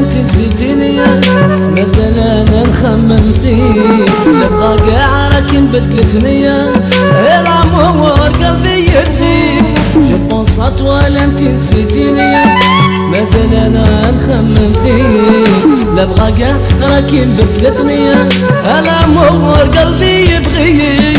نسيتيني مازال أنا نخمم فيك نبغى كاع راك بدلتني الأمور قلبي يبغيك je pense à toi انت نسيتيني مازال أنا نخمم فيك نبغى كاع راك بدلتني الأمور قلبي يبغيك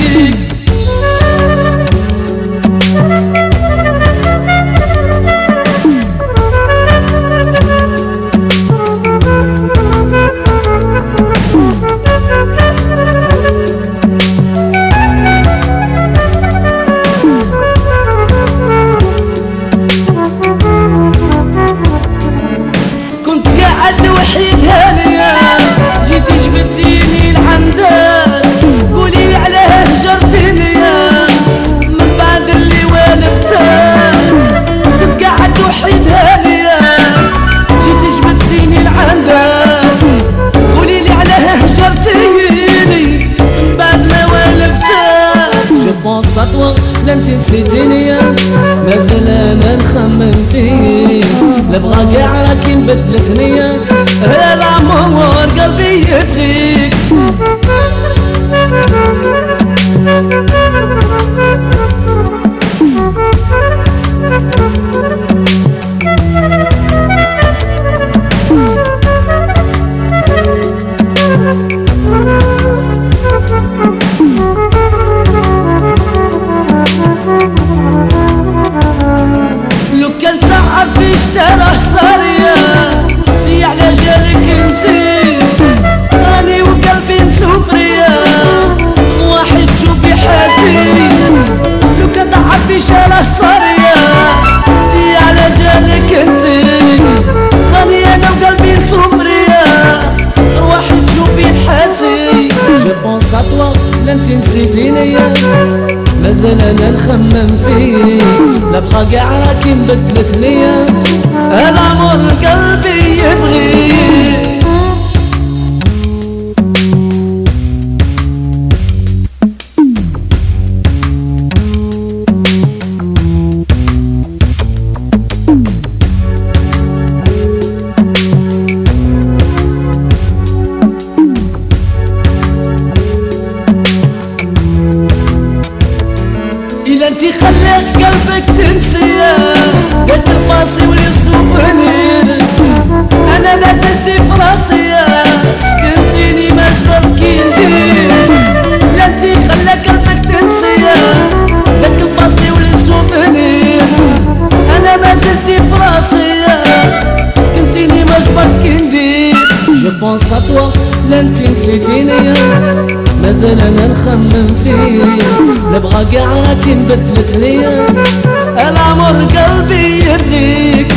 نبغى كاع راكي بدلتني. الأمور قلبي يبغيك نسيتيني مازال أنا نخمم فيك. نبقى كاع راكي مبدلتني الأمر قلبي يبغيك. قلبك تنسي قد الباصي ا توا لا انتي نسيتيني مازال أنا نخمم فيك نبغى كاع راكي مبدلتني الأمر قلبي يبغيك.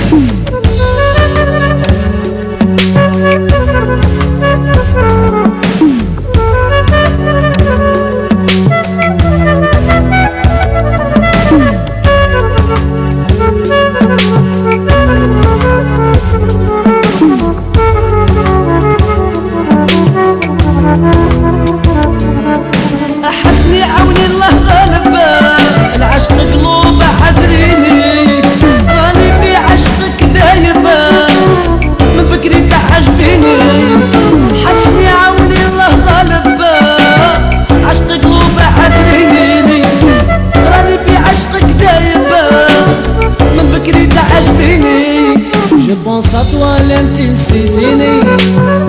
انت نسيتيني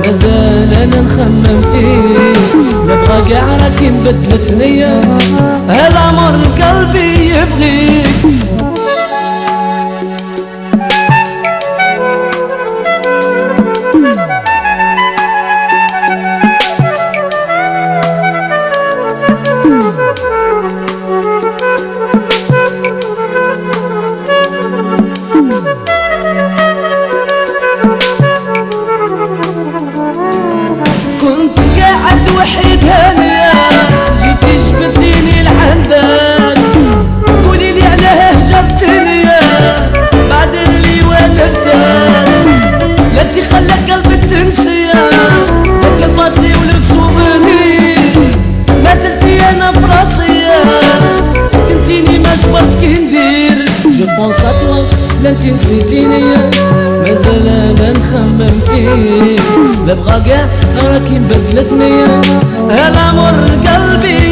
مازال أنا نخمم فيك نبغى كاع راكي مبدلتني هذا من سطوة لا تنسيتيني ما زال أنا نخمم فيه. لبغاك بغا راكي بدلتني هلا مر قلبي